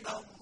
إلى الله